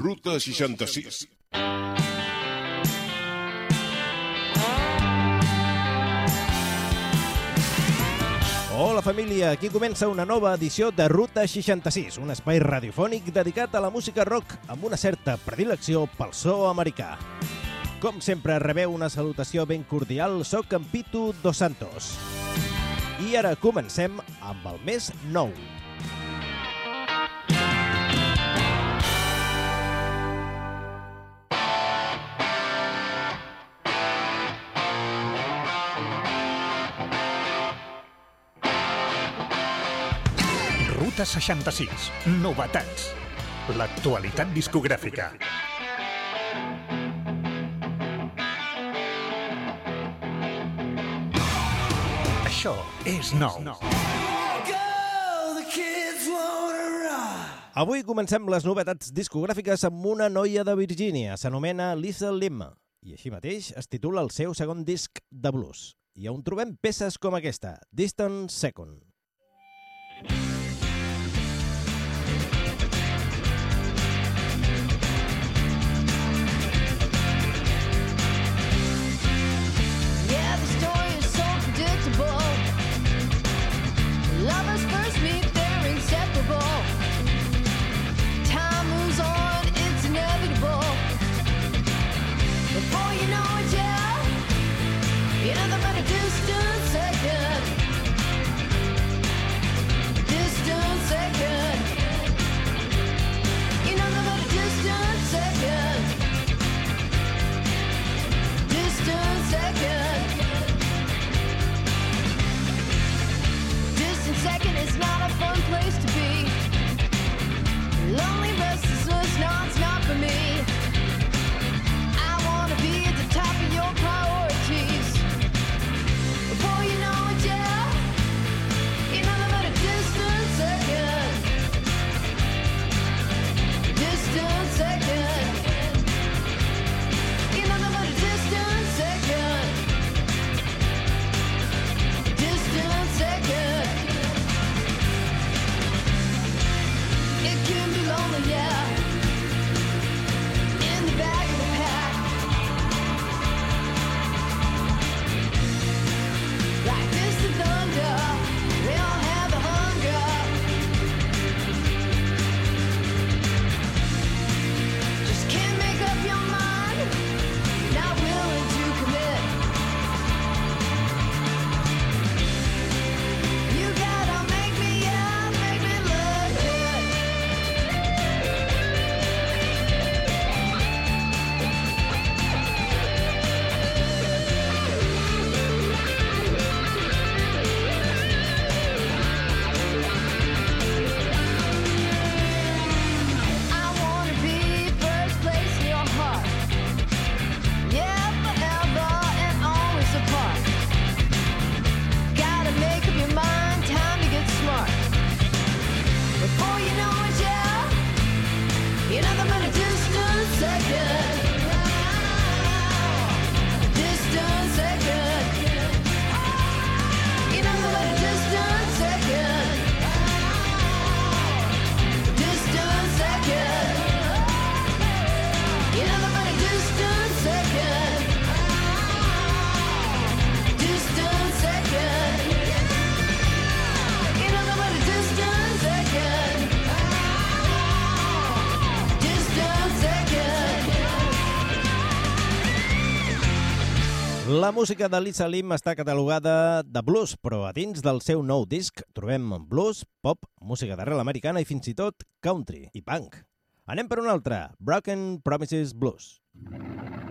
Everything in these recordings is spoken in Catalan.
Ruta 66. Hola família, aquí comença una nova edició de Ruta 66, un espai radiofònic dedicat a la música rock amb una certa predilecció pel so americà. Com sempre rebeu una salutació ben cordial, soc en Pitu Dos Santos. I ara comencem amb el més nou. Ruta 66. Novetats. L'actualitat discogràfica. Això és nou. Avui comencem les novetats discogràfiques amb una noia de Virgínia. S'anomena Lisa Lim i així mateix es titula el seu segon disc de blues. I on trobem peces com aquesta, Distant Second. Distant La música de Lisa Lim està catalogada de blues, però a dins del seu nou disc trobem blues, pop, música d'arrel americana i fins i tot country i punk. Anem per un altre, Broken Promises Blues. Head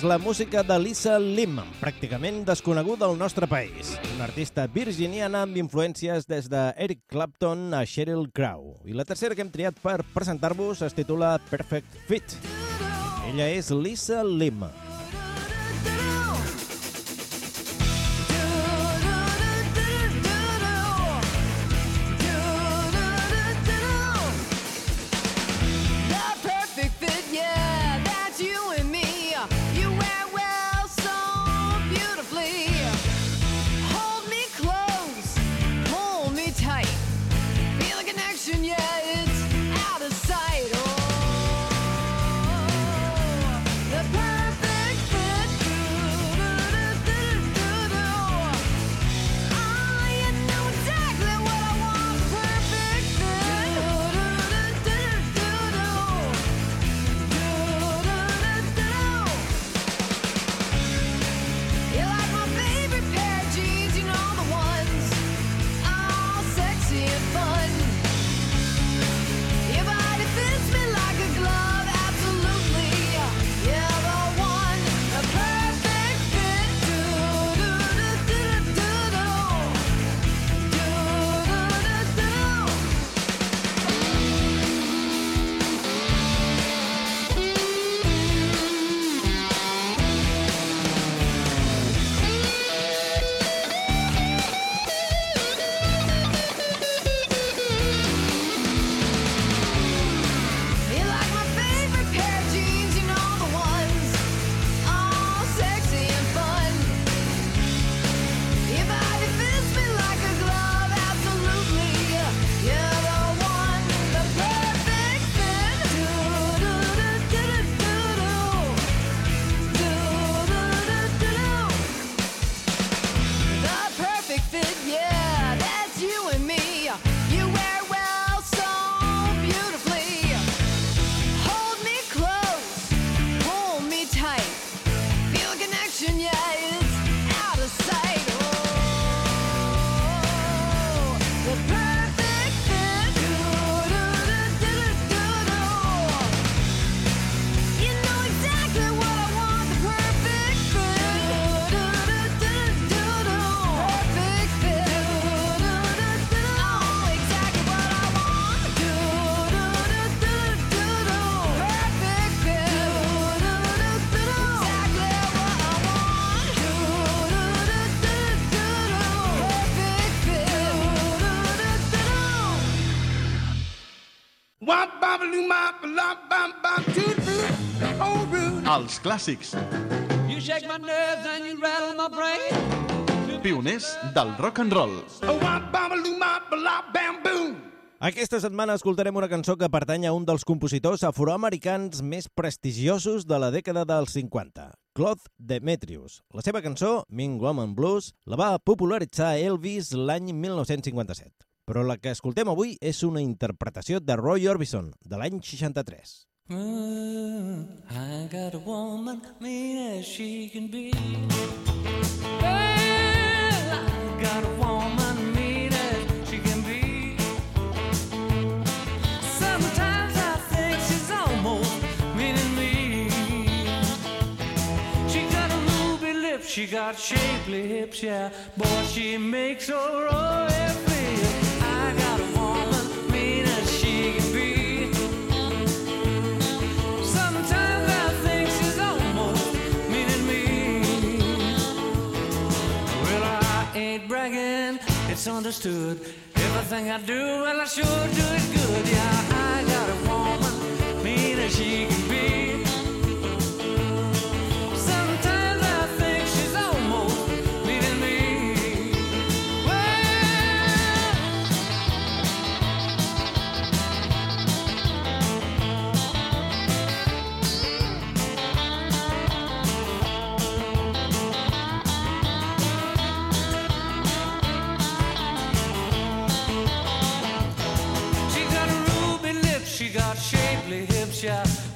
és la música de Lisa Lim, pràcticament desconeguda al nostre país. Una artista virginiana amb influències des de Eric Clapton a Sheryl Crow. I la tercera que hem triat per presentar-vos es titula Perfect Fit. Ella és Lisa Lim. The my brain. pioners del rock and roll. Aquesta setmana escoltarem una cançó que pertany a un dels compositors afroamericans més prestigiosos de la dècada dels 50, Claude Demetrius. La seva cançó, Mean Woman Blues, la va popularitzar Elvis l'any 1957. Però la que escoltem avui és una interpretació de Roy Orbison, de l'any 63. Uh, I got a woman mean as she can be. Well, I got a woman mean she can be. Sometimes I think she's almost meaning me. She got a ruby lips, she got shapely hips, yeah. Boy, she makes a royal it's understood. Everything I do, well, I sure do it good. Yeah, I got a woman mean as she can be. Yeah.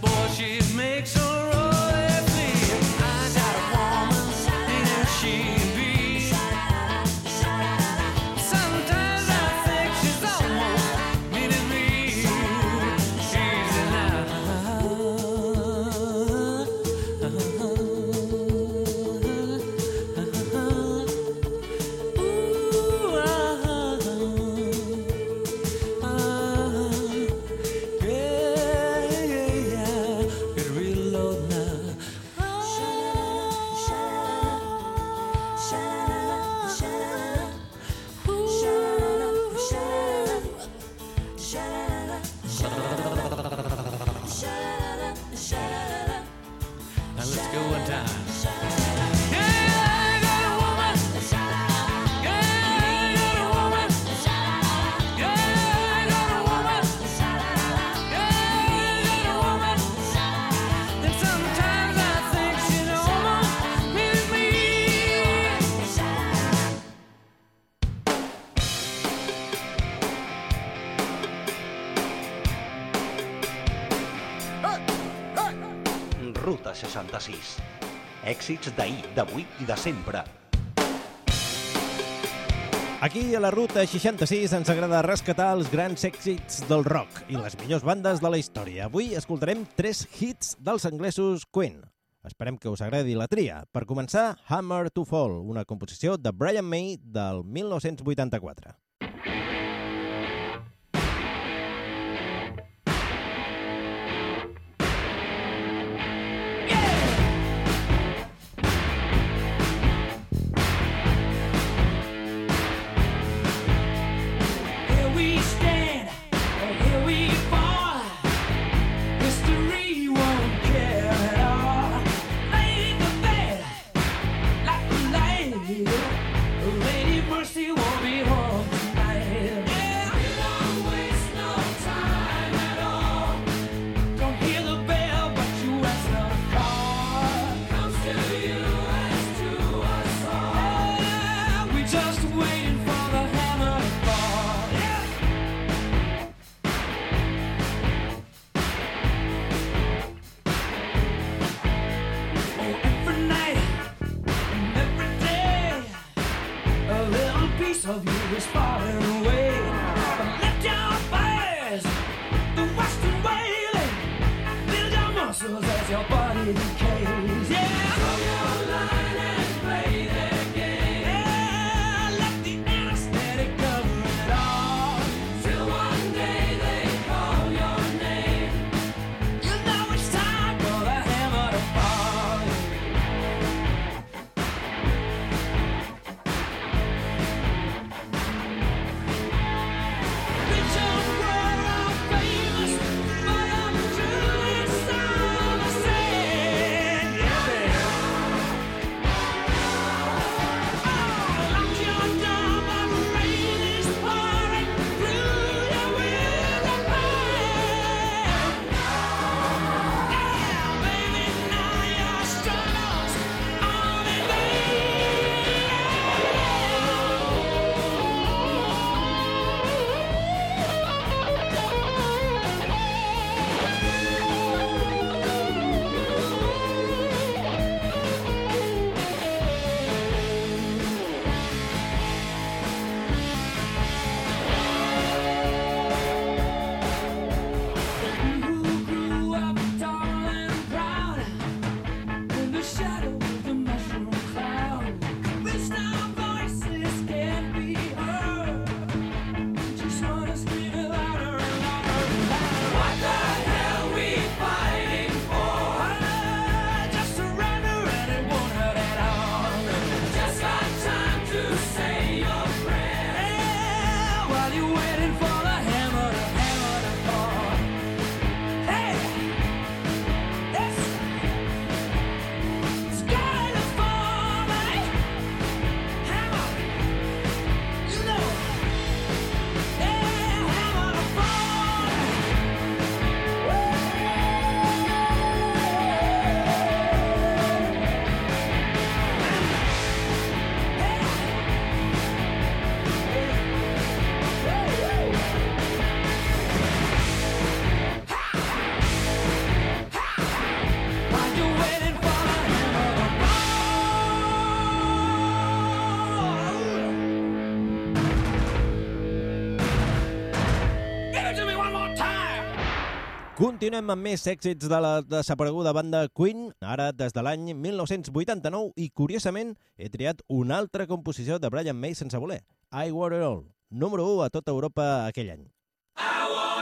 èxits d'ahir, d'avui i de sempre. Aquí, a la Ruta 66, ens agrada rescatar els grans èxits del rock i les millors bandes de la història. Avui escoltarem tres hits dels anglesos Queen. Esperem que us agradi la tria. Per començar, Hammer to Fall, una composició de Brian May del 1984. Continuem amb més èxits de la desapareguda banda Queen, ara des de l'any 1989, i curiosament he triat una altra composició de Brian May sense voler, I Want It All, número 1 a tota Europa aquell any. I want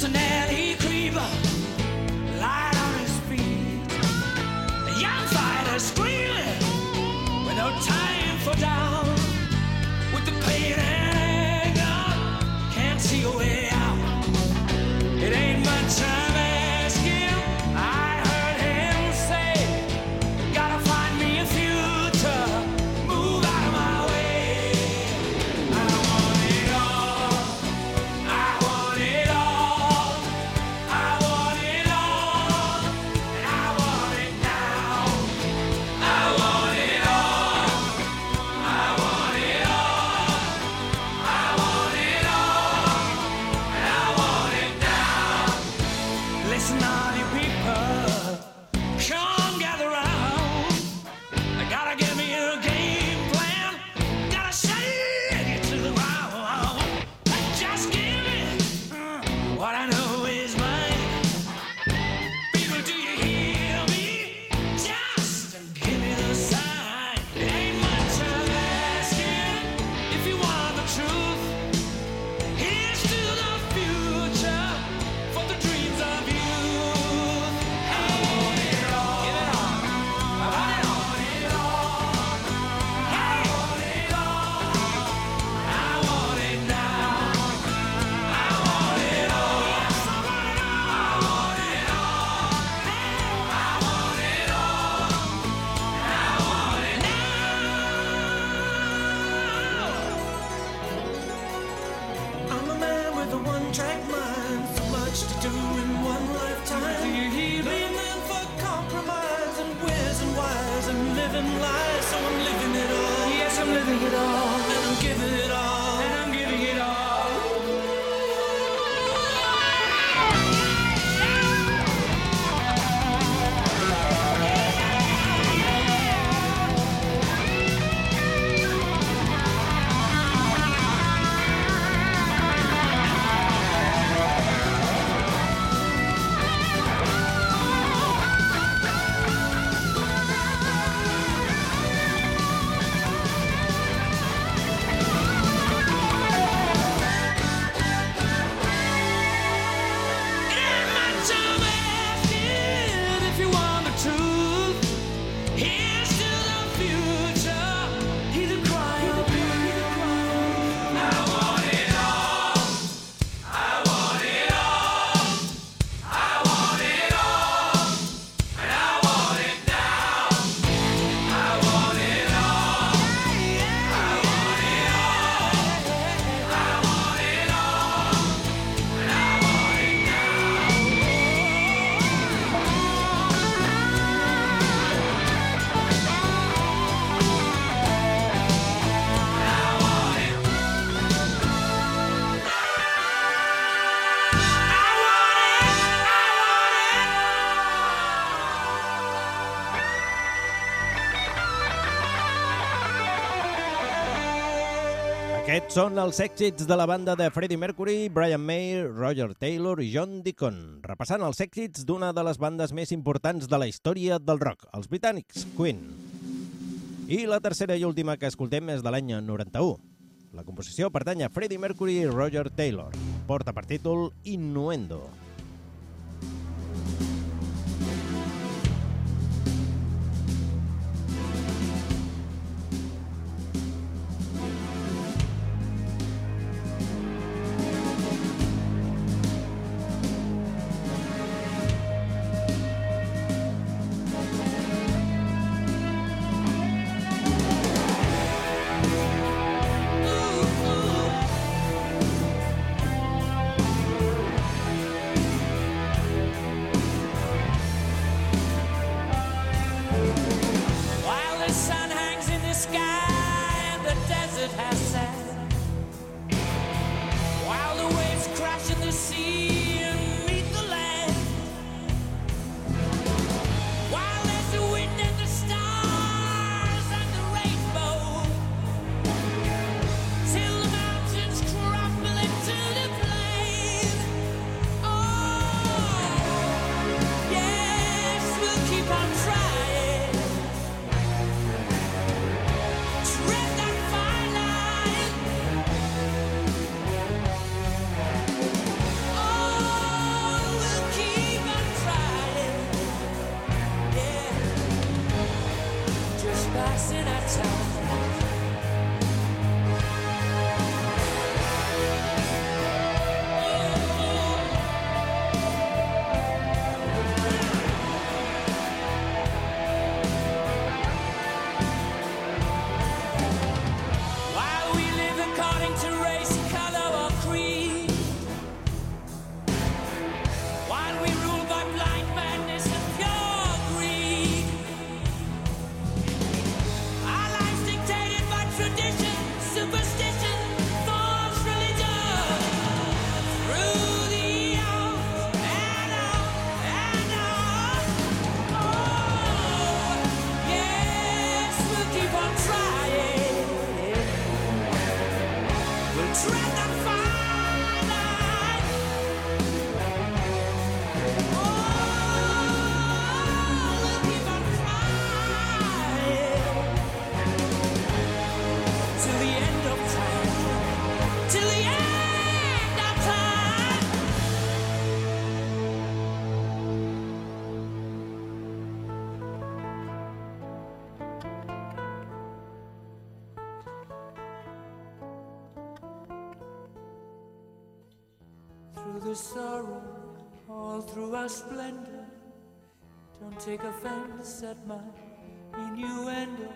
Tonight. Són els èxits de la banda de Freddie Mercury, Brian May, Roger Taylor i John Deacon, repassant els èxits d'una de les bandes més importants de la història del rock, els britànics, Queen. I la tercera i última que escoltem és de l'any 91. La composició pertany a Freddie Mercury i Roger Taylor. Porta per títol Innuendo. Innuendo. through the sorrow, all through our splendor. Don't take offense at my innuendo.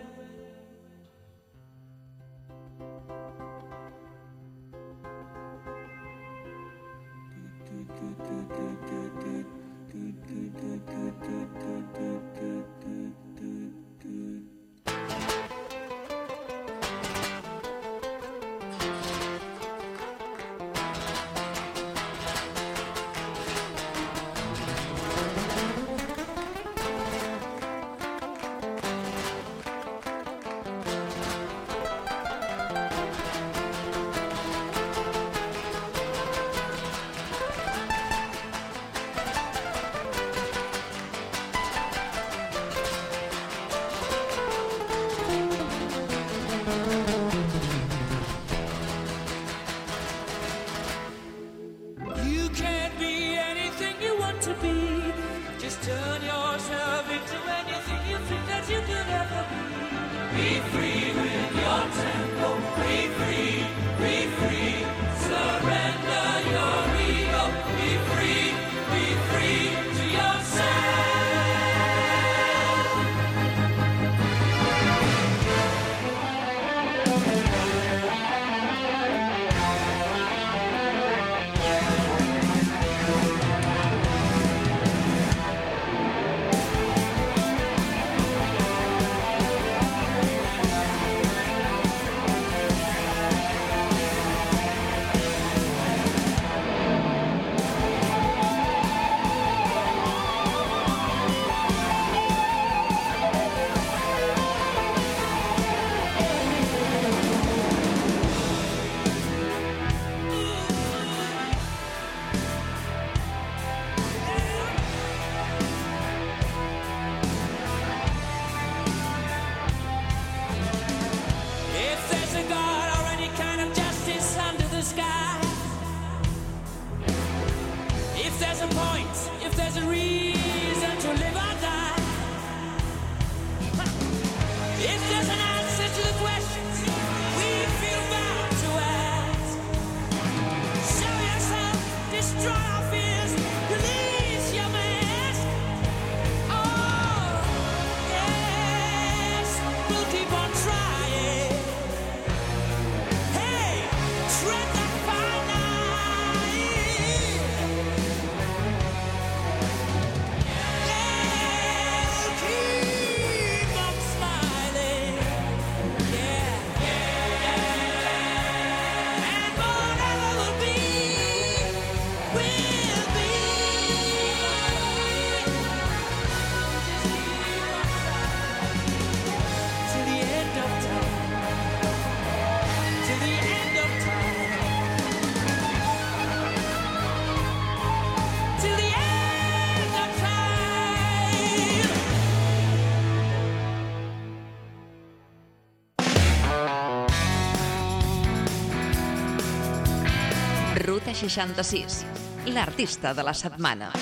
Barraca 66, l'artista de la setmana.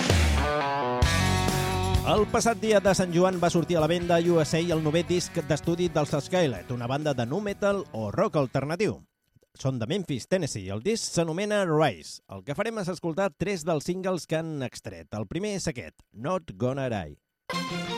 El passat dia de Sant Joan va sortir a la venda a USA el nou disc d'estudi dels Skylet, una banda de nu metal o rock alternatiu. Són de Memphis, Tennessee. El disc s'anomena Rise. El que farem és escoltar tres dels singles que han extret. El primer és aquest, Not Gonna Die.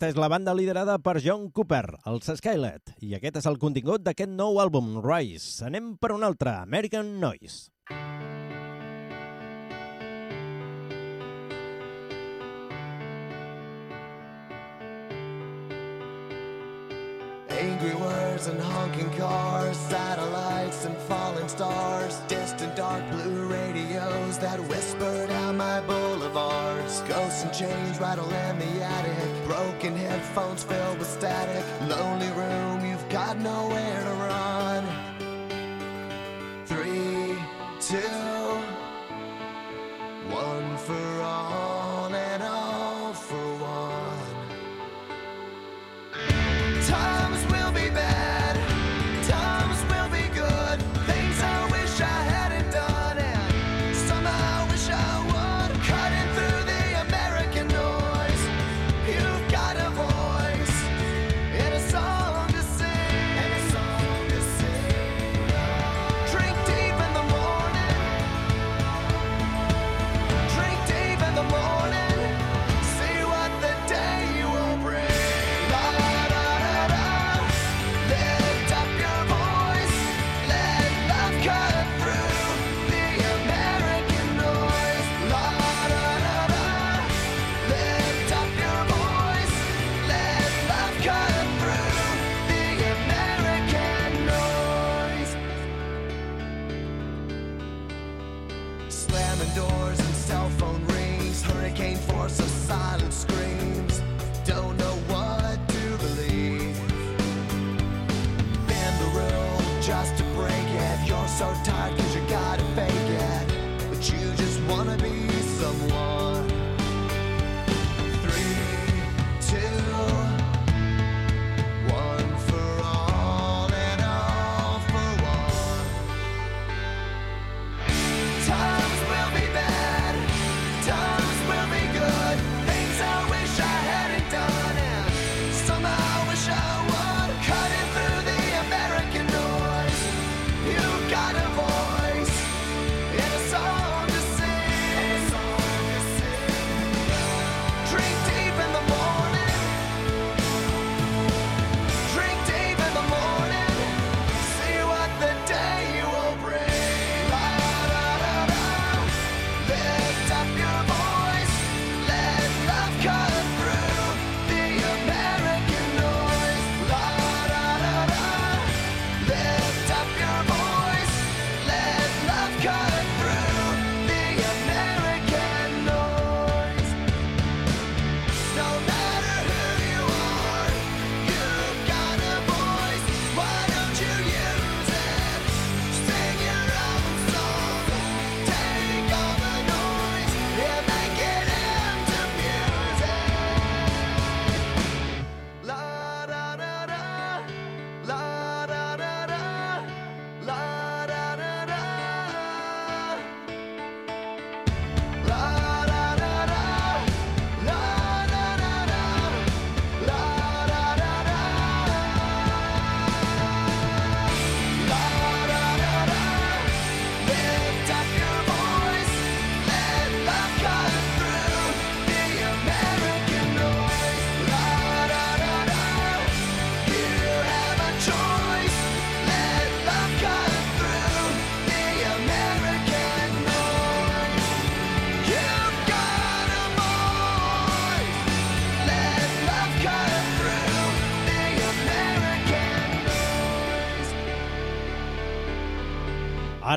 Aquesta és la banda liderada per John Cooper, els Skylet, i aquest és el contingut d'aquest nou àlbum, Rise. Anem per un altre, American Noise. Angry words and honking cars, satellites and falling stars, distant dark blue that whisper down my boulevards. Ghosts and chains rattle in the attic. Broken headphones filled with static. Lonely room, you've got nowhere to run. Three, two, one for all.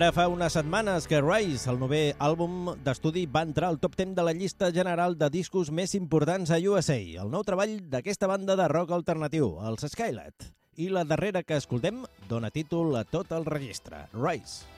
Ara fa unes setmanes que Rise, el nou àlbum d'estudi, va entrar al top 10 de la llista general de discos més importants a USA, el nou treball d'aquesta banda de rock alternatiu, els Skylight. I la darrera que escoltem dona títol a tot el registre, Rise.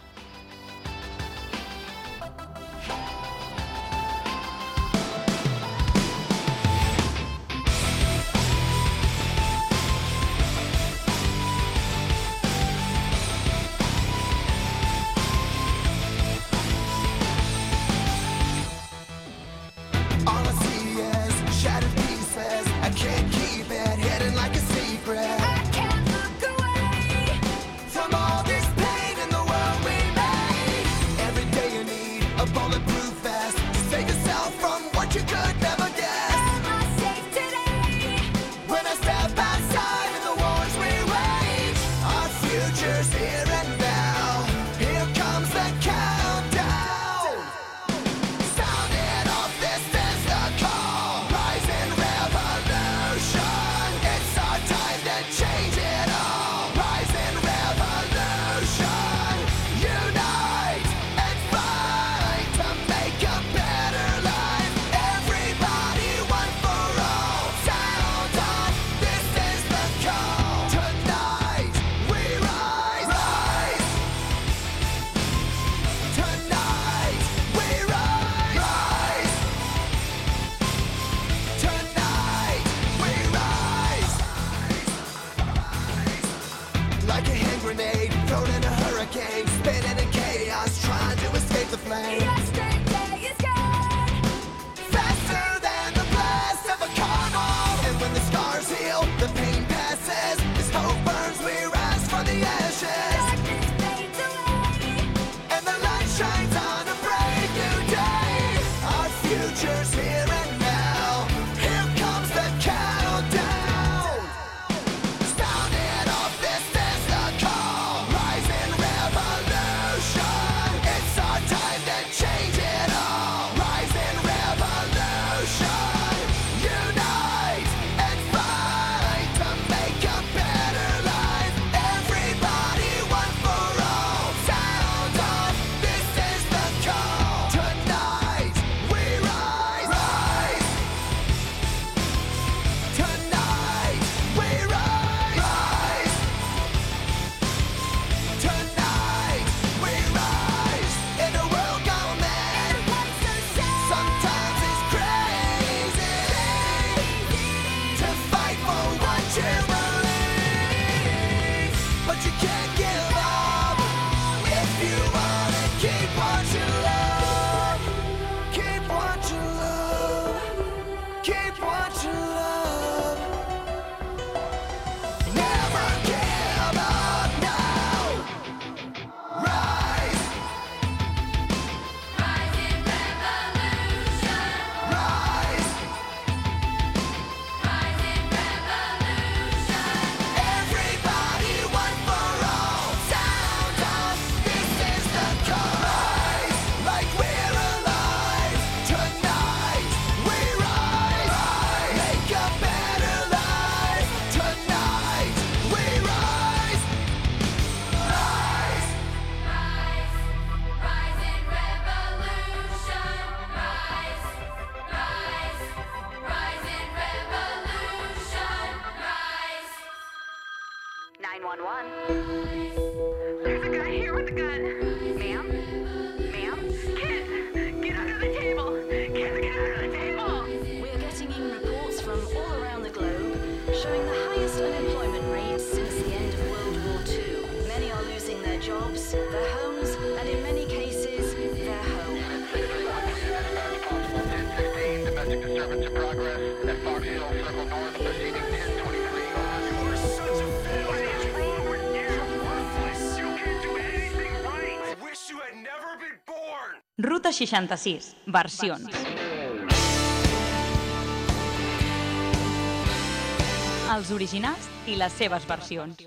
Gun. 66 versions. Els originals i les seves versions.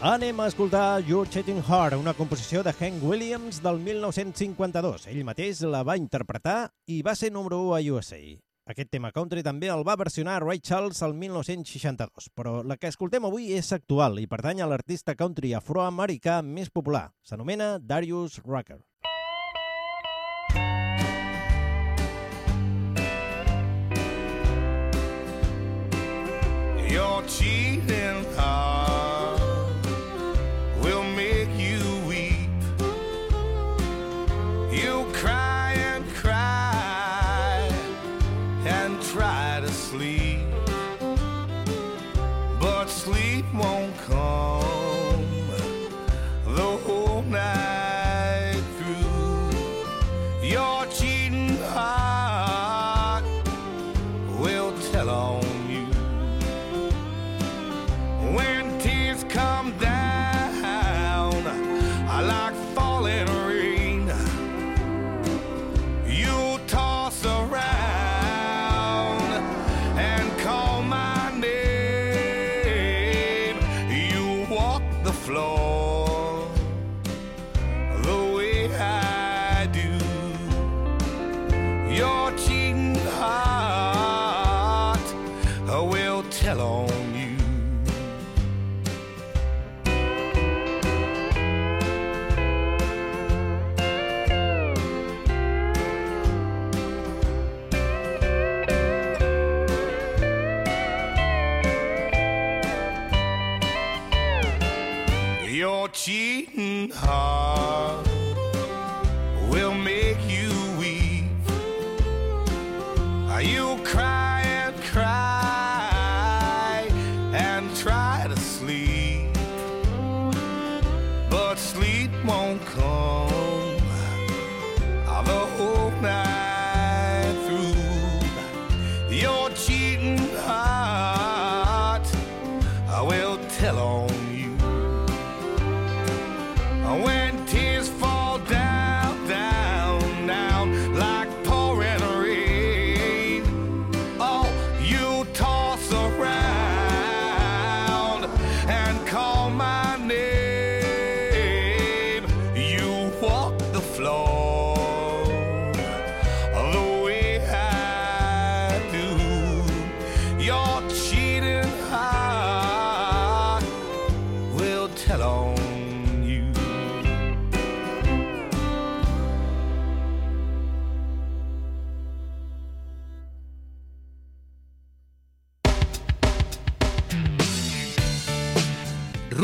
Anem a escoltar Your Cheating Heart, una composició de Hank Williams del 1952. Ell mateix la va interpretar i va ser número 1 a USA. Aquest tema country també el va versionar Ray Charles el 1962, però la que escoltem avui és actual i pertany a l'artista country afroamericà més popular. S'anomena Darius Rucker.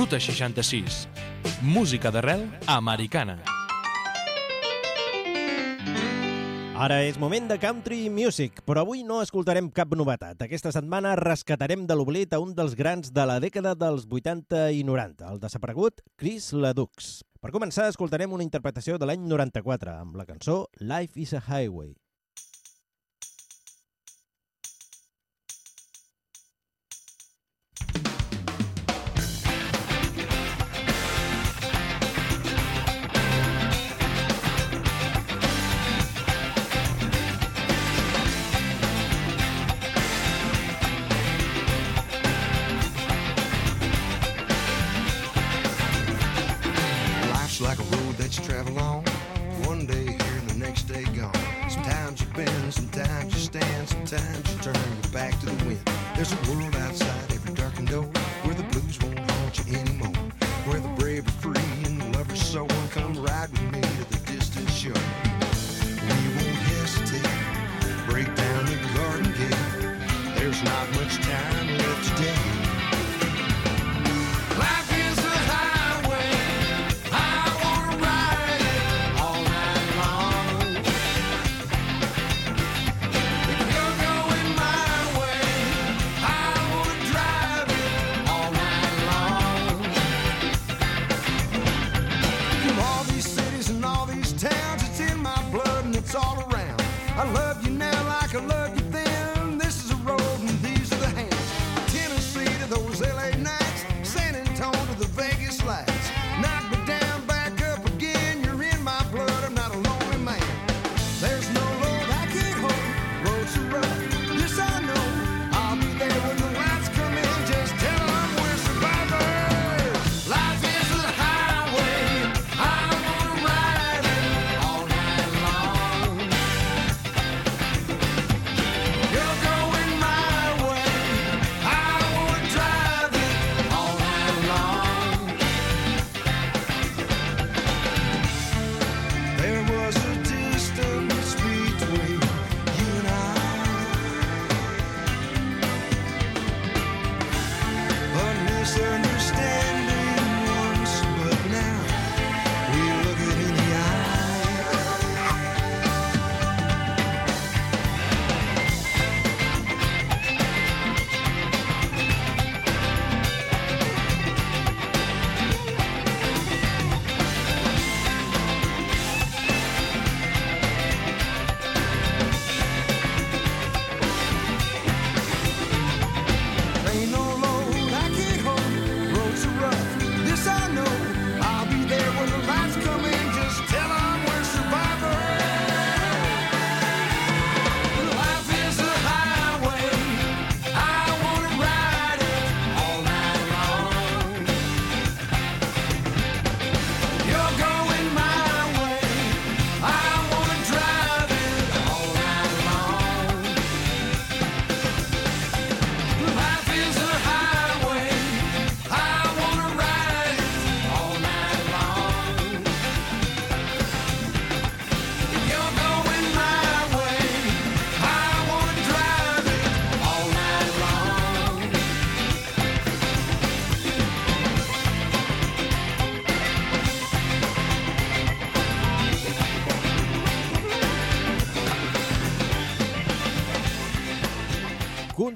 Ruta 66. Música d'arrel americana. Ara és moment de country music, però avui no escoltarem cap novetat. Aquesta setmana rescatarem de l'oblit a un dels grans de la dècada dels 80 i 90, el desaparegut Chris Ledux. Per començar, escoltarem una interpretació de l'any 94, amb la cançó Life is a Highway. That you travel on. One day here and the next day gone. Sometimes you bend, sometimes you stand, sometimes you turn your back to the wind. There's a world outside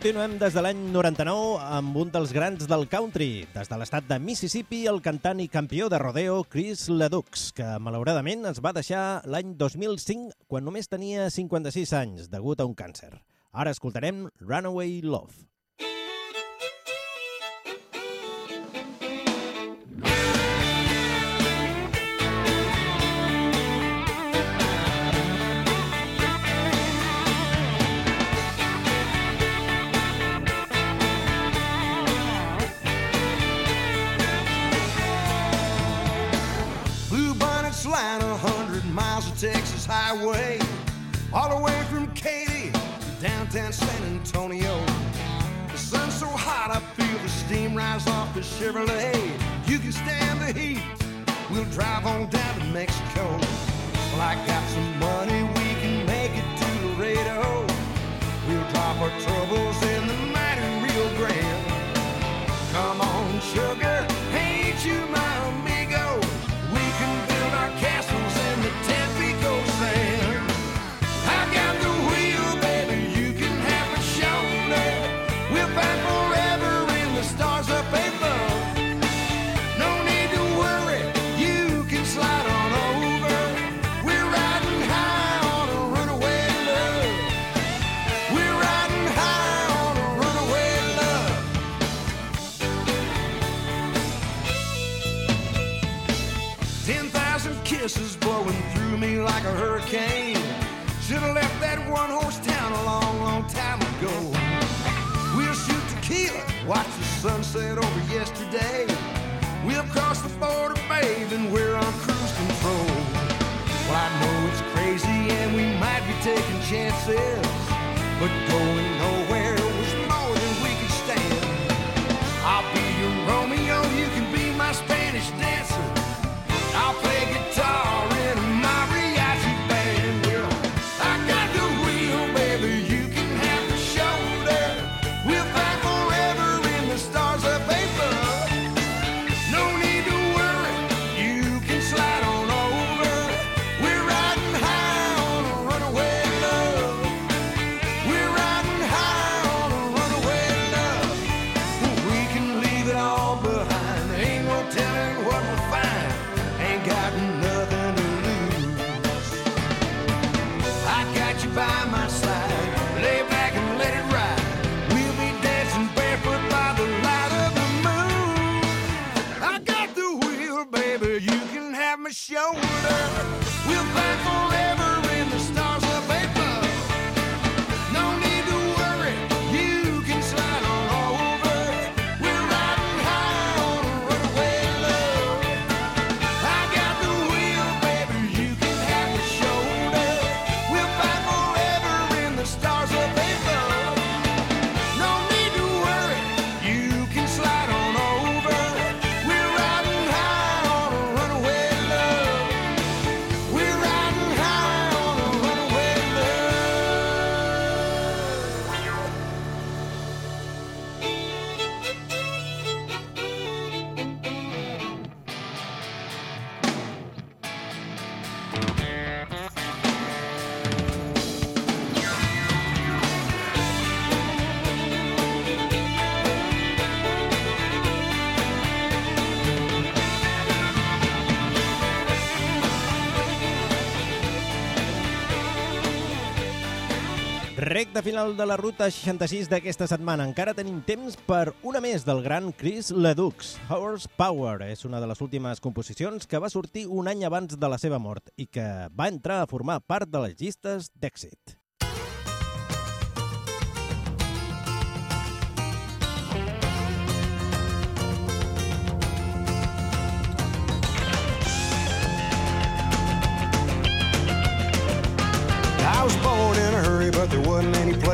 Continuem des de l'any 99 amb un dels grans del country, des de l'estat de Mississippi, el cantant i campió de rodeo Chris Ledux, que malauradament es va deixar l'any 2005 quan només tenia 56 anys, degut a un càncer. Ara escoltarem Runaway Love. Texas highway, all the way from Katy to downtown San Antonio. The sun's so hot, I feel the steam rise off the Chevrolet. You can stand the heat, we'll drive on down to Mexico. Well, I got some money, we can make it to Laredo. We'll drop our troubles like a hurricane. Should have left that one horse town a long, long time ago. We'll shoot tequila, watch the sunset over yesterday. We'll cross the border, babe, and we're on cruise control. Well, I know it's crazy and we might be taking chances, but going nowhere. baby, you can have my shoulder. We'll fight for it. Recte final de la ruta 66 d'aquesta setmana. Encara tenim temps per una més del gran Chris Ledoux. Horsepower és una de les últimes composicions que va sortir un any abans de la seva mort i que va entrar a formar part de les llistes d'èxit.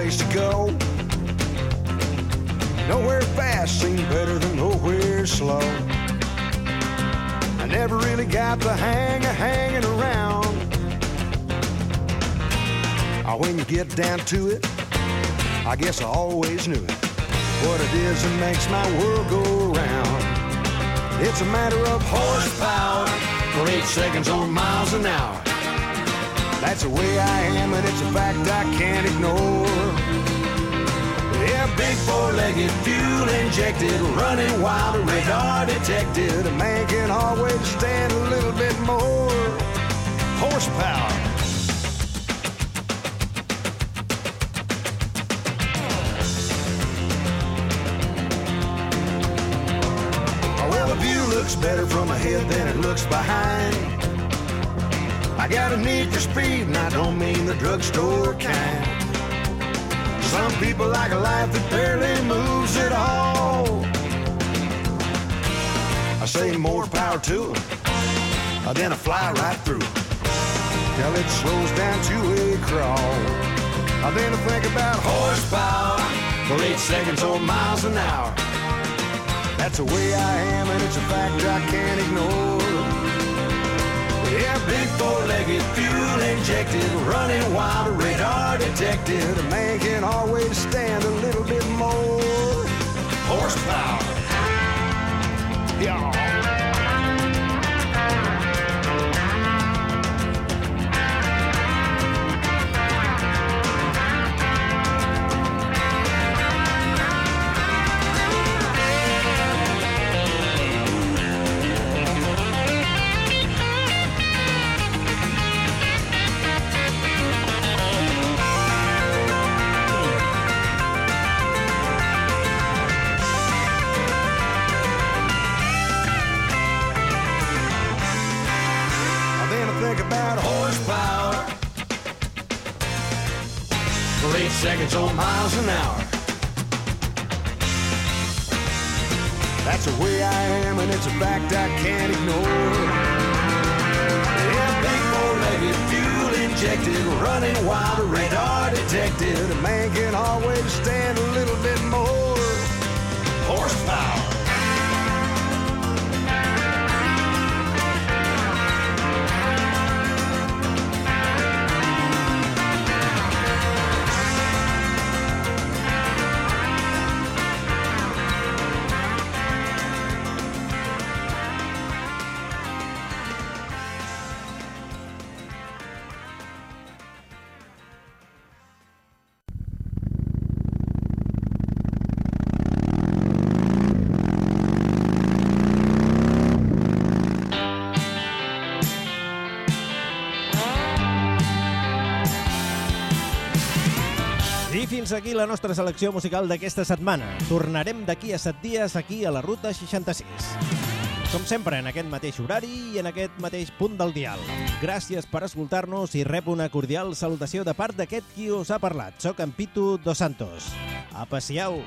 Place to go. Nowhere fast seemed better than nowhere slow. I never really got the hang of hanging around. Oh, when you get down to it, I guess I always knew it. What it is that makes my world go round. It's a matter of horsepower for eight seconds or miles an hour. That's the way I am, and it's a fact I can't ignore. Big four-legged, fuel injected, running wild, radar detected. A man can always stand a little bit more horsepower. Looks better from ahead than it looks behind. I got a need for speed, and I don't mean the drugstore kind. Some people like a life that barely moves at all. I say more power to them, then I fly right through till it slows down to a crawl. I Then I think about horsepower for eight seconds or miles an hour. That's the way I am, and it's a fact I can't ignore. Big four-legged, fuel injected, running wild, radar detected. A man can always stand a little bit more horsepower. Yeah. A fact I can't ignore. Yeah, big four-legged, fuel injected, running wild, radar detected. A man can always stand fins aquí la nostra selecció musical d'aquesta setmana. Tornarem d'aquí a set dies aquí a la Ruta 66. Com sempre, en aquest mateix horari i en aquest mateix punt del dial. Gràcies per escoltar-nos i rep una cordial salutació de part d'aquest qui us ha parlat. Soc en Pitu Dos Santos. Aprecieu!